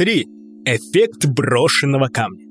3. Эффект брошенного камня.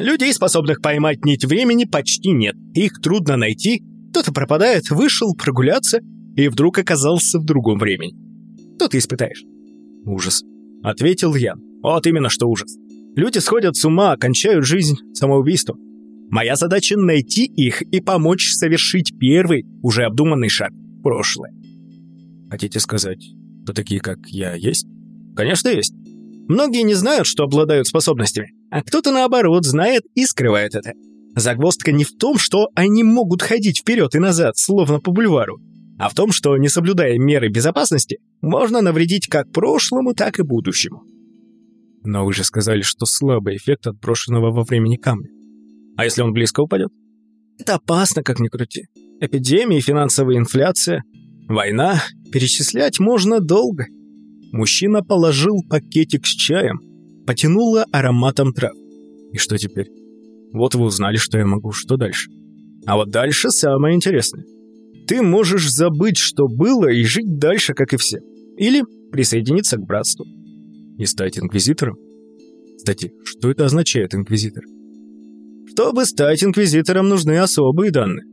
Людей, способных поймать нить времени, почти нет. Их трудно найти. Кто-то пропадает, вышел прогуляться и вдруг оказался в другом времени. Что ты испытаешь? Ужас. Ответил Ян. Вот именно что ужас. Люди сходят с ума, кончают жизнь самоубийством. Моя задача найти их и помочь совершить первый, уже обдуманный шаг прошлое. Хотите сказать, что такие, как я, есть? Конечно, есть. Многие не знают, что обладают способностями, а кто-то, наоборот, знает и скрывает это. Загвоздка не в том, что они могут ходить вперед и назад, словно по бульвару, а в том, что, не соблюдая меры безопасности, можно навредить как прошлому, так и будущему. Но вы же сказали, что слабый эффект от брошенного во времени камня. А если он близко упадет? Это опасно, как ни крути. Эпидемия, финансовая инфляция, война. Перечислять можно долго. Мужчина положил пакетик с чаем, потянуло ароматом трав. И что теперь? Вот вы узнали, что я могу, что дальше? А вот дальше самое интересное. Ты можешь забыть, что было, и жить дальше, как и все. Или присоединиться к братству. И стать инквизитором? Кстати, что это означает, инквизитор? Чтобы стать инквизитором, нужны особые данные.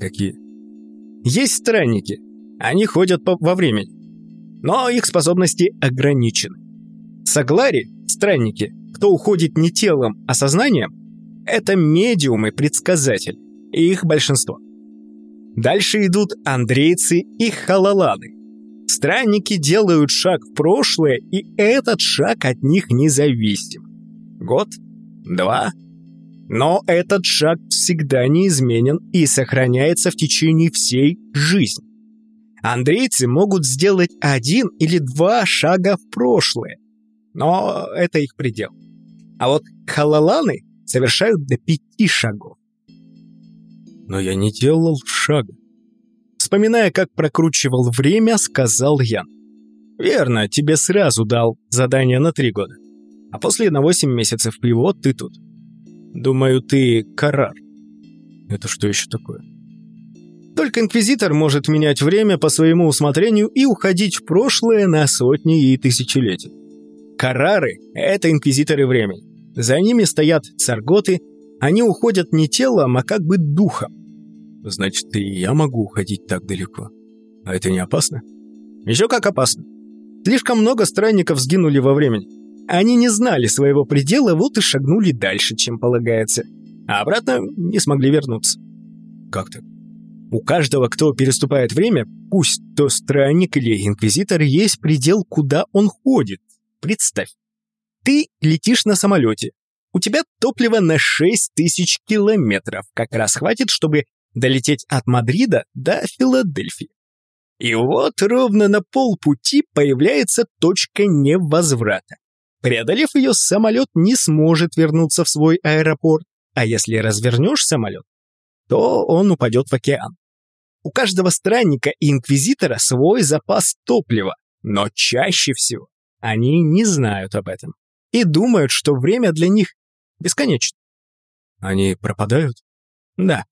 Какие? Есть странники. Они ходят по во времени но их способности ограничены. Саглари, странники, кто уходит не телом, а сознанием, это медиумы-предсказатели, и их большинство. Дальше идут андрейцы и халаланы. Странники делают шаг в прошлое, и этот шаг от них независим. Год, два, но этот шаг всегда неизменен и сохраняется в течение всей жизни. Андрейцы могут сделать один или два шага в прошлое, но это их предел. А вот халаланы совершают до пяти шагов. Но я не делал шага. Вспоминая, как прокручивал время, сказал Ян. Верно, тебе сразу дал задание на три года. А после на восемь месяцев, и вот ты тут. Думаю, ты Карар. Это что еще такое? Только Инквизитор может менять время по своему усмотрению и уходить в прошлое на сотни и тысячелетия. Карары — это Инквизиторы времени. За ними стоят царготы, они уходят не телом, а как бы духом. Значит, и я могу уходить так далеко. А это не опасно? Еще как опасно. Слишком много странников сгинули во времени. Они не знали своего предела, вот и шагнули дальше, чем полагается. А обратно не смогли вернуться. Как так? У каждого, кто переступает время, пусть то странник или инквизитор, есть предел, куда он ходит. Представь, ты летишь на самолете. У тебя топливо на 6 тысяч километров. Как раз хватит, чтобы долететь от Мадрида до Филадельфии. И вот ровно на полпути появляется точка невозврата. Преодолев ее, самолет не сможет вернуться в свой аэропорт, а если развернешь самолет, то он упадет в океан. У каждого странника и инквизитора свой запас топлива, но чаще всего они не знают об этом и думают, что время для них бесконечно. Они пропадают? Да,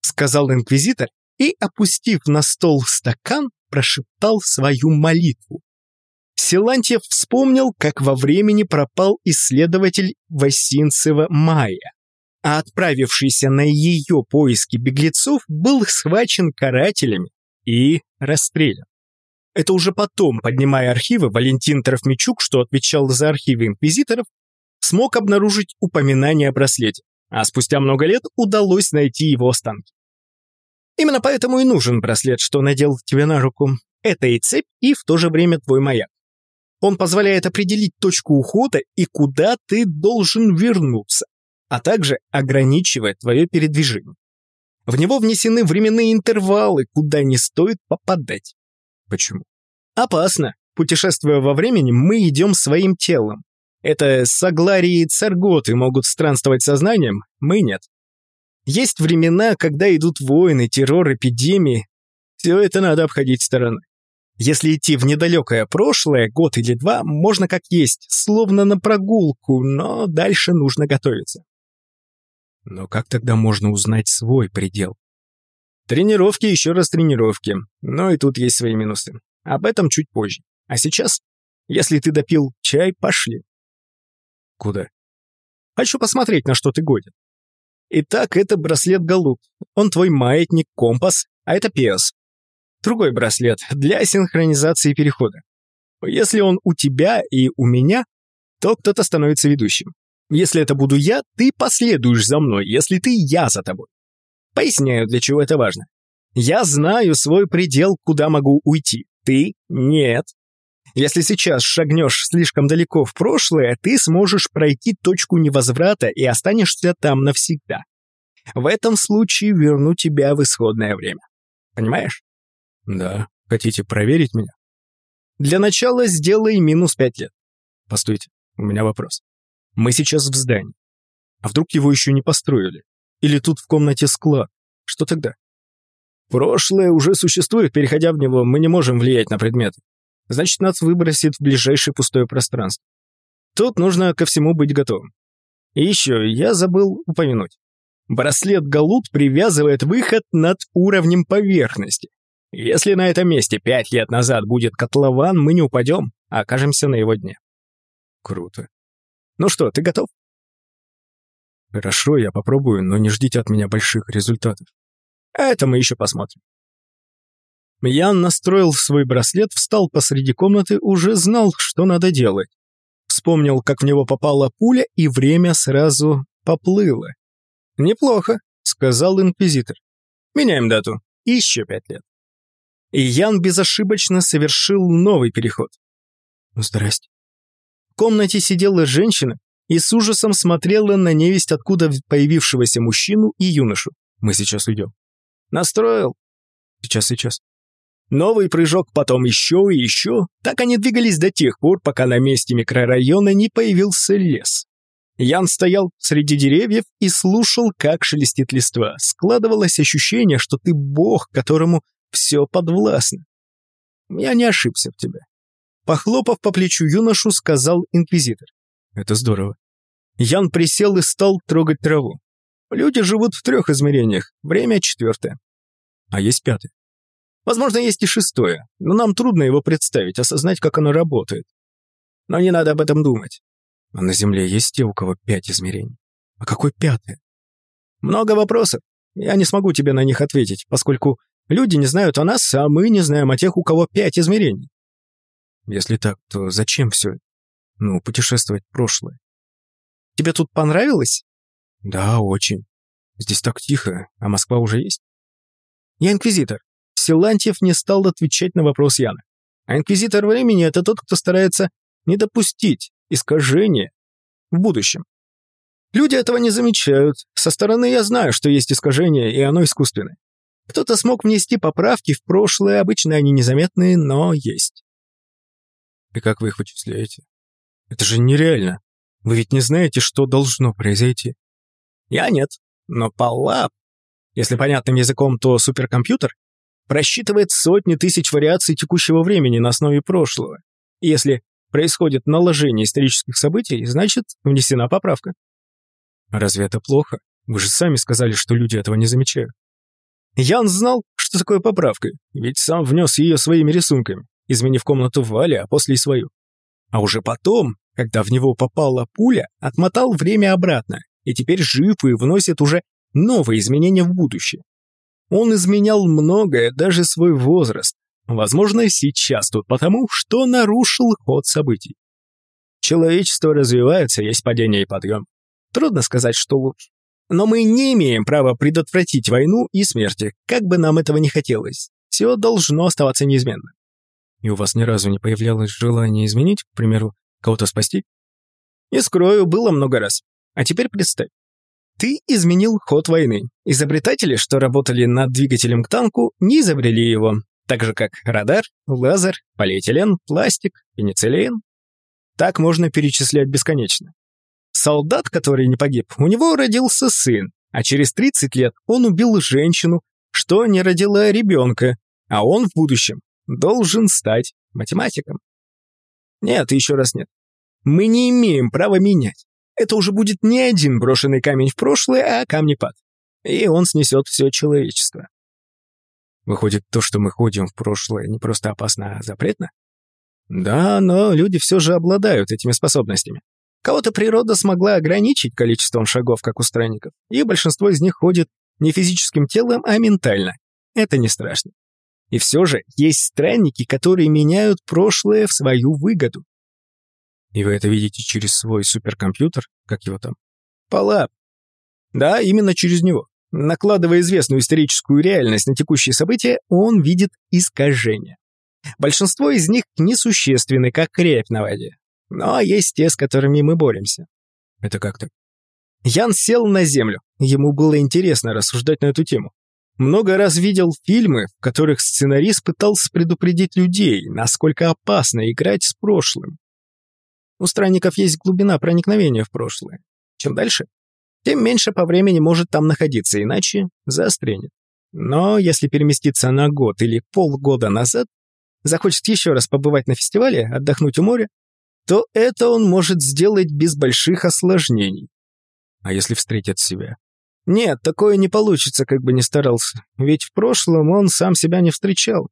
сказал инквизитор и, опустив на стол стакан, прошептал свою молитву. Силантьев вспомнил, как во времени пропал исследователь Васинцева Майя а отправившийся на ее поиски беглецов был схвачен карателями и расстрелян. Это уже потом, поднимая архивы, Валентин Трофмичук, что отвечал за архивы инквизиторов, смог обнаружить упоминание о браслете, а спустя много лет удалось найти его останки. Именно поэтому и нужен браслет, что надел тебе на руку. Это и цепь, и в то же время твой маяк. Он позволяет определить точку ухода и куда ты должен вернуться а также ограничивает твое передвижение. В него внесены временные интервалы, куда не стоит попадать. Почему? Опасно. Путешествуя во времени, мы идем своим телом. Это Сагларии и Царготы могут странствовать сознанием, мы нет. Есть времена, когда идут войны, террор, эпидемии. Все это надо обходить стороной. Если идти в недалекое прошлое, год или два, можно как есть, словно на прогулку, но дальше нужно готовиться. Но как тогда можно узнать свой предел? Тренировки, еще раз тренировки. Но и тут есть свои минусы. Об этом чуть позже. А сейчас Если ты допил чай, пошли. Куда? Хочу посмотреть, на что ты годен. Итак, это браслет Галуп. Он твой маятник, компас, а это Пиос. Другой браслет для синхронизации перехода. Если он у тебя и у меня, то кто-то становится ведущим. Если это буду я, ты последуешь за мной, если ты я за тобой. Поясняю, для чего это важно. Я знаю свой предел, куда могу уйти. Ты — нет. Если сейчас шагнешь слишком далеко в прошлое, ты сможешь пройти точку невозврата и останешься там навсегда. В этом случае верну тебя в исходное время. Понимаешь? Да. Хотите проверить меня? Для начала сделай минус пять лет. Постойте, у меня вопрос. Мы сейчас в здании. А вдруг его еще не построили? Или тут в комнате склад? Что тогда? Прошлое уже существует, переходя в него, мы не можем влиять на предметы. Значит, нас выбросит в ближайшее пустое пространство. Тут нужно ко всему быть готовым. И еще, я забыл упомянуть. Браслет Галут привязывает выход над уровнем поверхности. Если на этом месте пять лет назад будет котлован, мы не упадем, а окажемся на его дне. Круто. Ну что, ты готов? Хорошо, я попробую, но не ждите от меня больших результатов. Это мы еще посмотрим. Ян настроил свой браслет, встал посреди комнаты, уже знал, что надо делать. Вспомнил, как в него попала пуля, и время сразу поплыло. «Неплохо», — сказал инквизитор. «Меняем дату. Еще пять лет». И Ян безошибочно совершил новый переход. «Здрасте». В комнате сидела женщина и с ужасом смотрела на невесть откуда появившегося мужчину и юношу. «Мы сейчас уйдем». «Настроил?» «Сейчас, сейчас». Новый прыжок, потом еще и еще. Так они двигались до тех пор, пока на месте микрорайона не появился лес. Ян стоял среди деревьев и слушал, как шелестит листва. Складывалось ощущение, что ты бог, которому все подвластно. Я не ошибся в тебе. Похлопав по плечу юношу, сказал инквизитор. Это здорово. Ян присел и стал трогать траву. Люди живут в трех измерениях, время четвертое. А есть пятое. Возможно, есть и шестое, но нам трудно его представить, осознать, как оно работает. Но не надо об этом думать. А на Земле есть те, у кого пять измерений? А какой пятое? Много вопросов. Я не смогу тебе на них ответить, поскольку люди не знают о нас, а мы не знаем о тех, у кого пять измерений. Если так, то зачем все? Ну, путешествовать в прошлое. Тебе тут понравилось? Да, очень. Здесь так тихо, а Москва уже есть? Я инквизитор. Силантьев не стал отвечать на вопрос Яна. А инквизитор времени — это тот, кто старается не допустить искажения в будущем. Люди этого не замечают. Со стороны я знаю, что есть искажение, и оно искусственное. Кто-то смог внести поправки в прошлое, обычно они незаметные, но есть. И как вы их вычисляете? Это же нереально. Вы ведь не знаете, что должно произойти. Я нет, но Паллап, если понятным языком, то суперкомпьютер, просчитывает сотни тысяч вариаций текущего времени на основе прошлого. И если происходит наложение исторических событий, значит, внесена поправка. Разве это плохо? Вы же сами сказали, что люди этого не замечают. Ян знал, что такое поправка, ведь сам внес ее своими рисунками, изменив комнату Вали, а после и свою. А уже потом, когда в него попала пуля, отмотал время обратно, и теперь жив и вносит уже новые изменения в будущее. Он изменял многое, даже свой возраст. Возможно, сейчас тут потому, что нарушил ход событий. Человечество развивается, есть падение и подъем. Трудно сказать, что лучше. Но мы не имеем права предотвратить войну и смерти, как бы нам этого не хотелось. Все должно оставаться неизменным. И у вас ни разу не появлялось желание изменить, к примеру, кого-то спасти? Не скрою, было много раз. А теперь представь, ты изменил ход войны. Изобретатели, что работали над двигателем к танку, не изобрели его. Так же, как радар, лазер, полиэтилен, пластик, пенициллин. Так можно перечислять бесконечно. Солдат, который не погиб, у него родился сын, а через 30 лет он убил женщину, что не родила ребенка, а он в будущем должен стать математиком. Нет, еще раз нет. Мы не имеем права менять это уже будет не один брошенный камень в прошлое, а камнепад. И он снесет все человечество. Выходит, то, что мы ходим в прошлое, не просто опасно, а запретно? Да, но люди все же обладают этими способностями. Кого-то природа смогла ограничить количеством шагов, как у странников, и большинство из них ходит не физическим телом, а ментально. Это не страшно. И все же есть странники, которые меняют прошлое в свою выгоду. И вы это видите через свой суперкомпьютер, как его там? Палап. Да, именно через него. Накладывая известную историческую реальность на текущие события, он видит искажения. Большинство из них несущественны, как рябь на воде. Но есть те, с которыми мы боремся. Это как то Ян сел на землю. Ему было интересно рассуждать на эту тему. Много раз видел фильмы, в которых сценарист пытался предупредить людей, насколько опасно играть с прошлым. У странников есть глубина проникновения в прошлое. Чем дальше, тем меньше по времени может там находиться, иначе застрянет. Но если переместиться на год или полгода назад, захочет еще раз побывать на фестивале, отдохнуть у моря, то это он может сделать без больших осложнений. А если встретит себя? Нет, такое не получится, как бы ни старался. Ведь в прошлом он сам себя не встречал.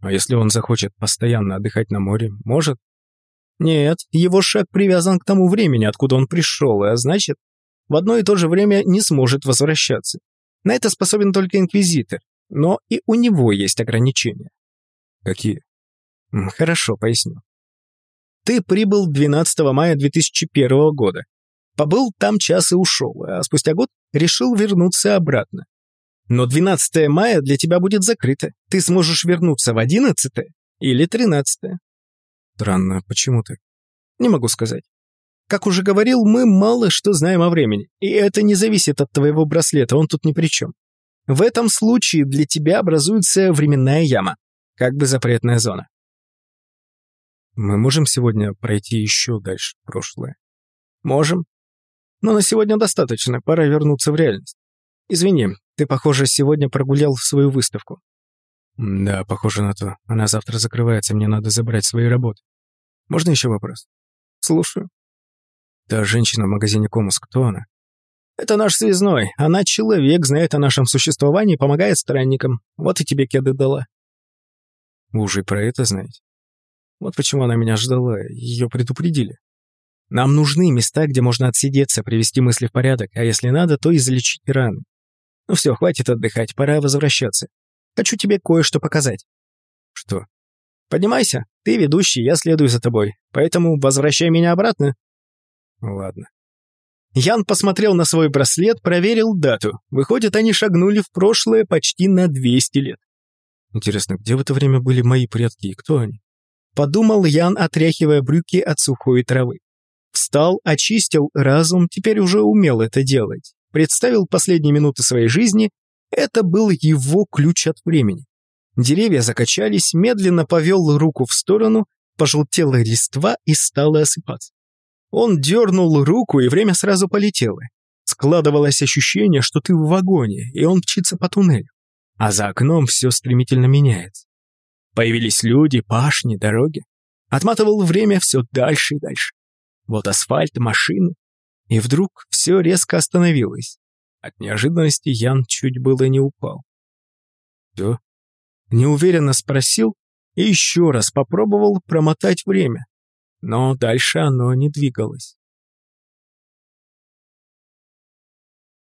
А если он захочет постоянно отдыхать на море, может? Нет, его шаг привязан к тому времени, откуда он пришел, а значит, в одно и то же время не сможет возвращаться. На это способен только Инквизитор, но и у него есть ограничения. Какие? Хорошо, поясню. Ты прибыл 12 мая 2001 года. Побыл там час и ушел, а спустя год решил вернуться обратно. Но 12 мая для тебя будет закрыто. Ты сможешь вернуться в 11 или 13. Странно, почему ты? Не могу сказать. Как уже говорил, мы мало что знаем о времени, и это не зависит от твоего браслета, он тут ни при чем. В этом случае для тебя образуется временная яма, как бы запретная зона. Мы можем сегодня пройти еще дальше в прошлое? Можем. Но на сегодня достаточно, пора вернуться в реальность. Извини, ты, похоже, сегодня прогулял свою выставку. Да, похоже на то. Она завтра закрывается, мне надо забрать свои работы. Можно еще вопрос? Слушаю. Та женщина в магазине Комус, кто она? Это наш связной. Она человек, знает о нашем существовании, помогает странникам. Вот и тебе кеды дала. Вы уже про это знаете? Вот почему она меня ждала, ее предупредили. Нам нужны места, где можно отсидеться, привести мысли в порядок, а если надо, то излечить раны. Ну все, хватит отдыхать, пора возвращаться. Хочу тебе кое-что показать. Что? Поднимайся, ты ведущий, я следую за тобой, поэтому возвращай меня обратно. Ладно. Ян посмотрел на свой браслет, проверил дату. Выходит, они шагнули в прошлое почти на 200 лет. Интересно, где в это время были мои предки и кто они? Подумал Ян, отряхивая брюки от сухой травы. Встал, очистил разум, теперь уже умел это делать. Представил последние минуты своей жизни. Это был его ключ от времени. Деревья закачались, медленно повел руку в сторону, пожелтела листва и стала осыпаться. Он дернул руку, и время сразу полетело. Складывалось ощущение, что ты в вагоне, и он мчится по туннелю. А за окном все стремительно меняется. Появились люди, пашни, дороги. Отматывал время все дальше и дальше. Вот асфальт, машины. И вдруг все резко остановилось. От неожиданности Ян чуть было не упал. «Все?» Неуверенно спросил и еще раз попробовал промотать время но дальше оно не двигалось.